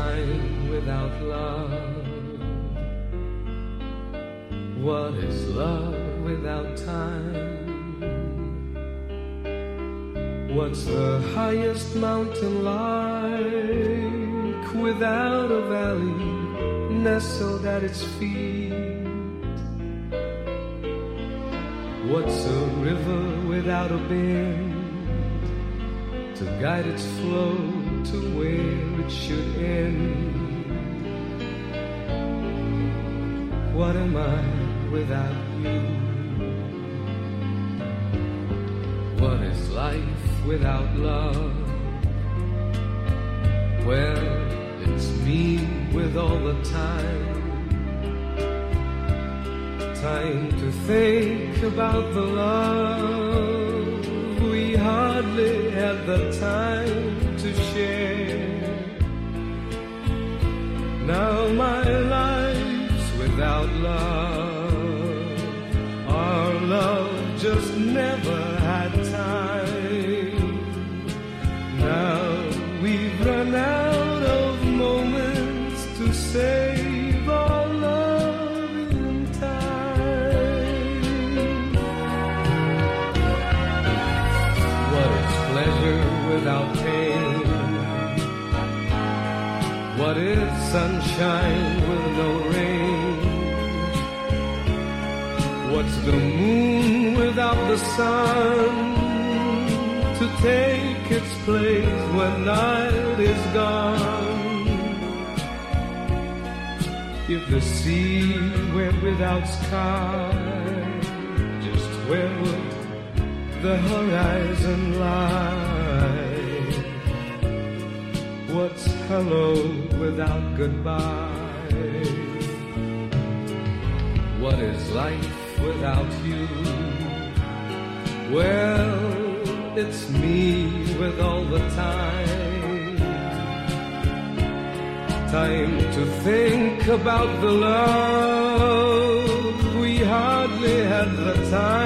time without love? What is love without time? What's the highest mountain like without a valley nestled at its feet? What's a river without a bend to guide its flow to where What am I without you? What is life without love? Well, it's me with all the time. Time to think about the love we hardly had the time to share. Now my without love. Our love just never had time. Now we've run out of moments to save our love in time. What is pleasure without pain? What is sunshine What's the moon without the sun to take its place when night is gone? If the sea were without sky, just where would the horizon lie? What's hello without goodbye? What is life without you? Well, it's me with all the time. Time to think about the love we hardly had the time.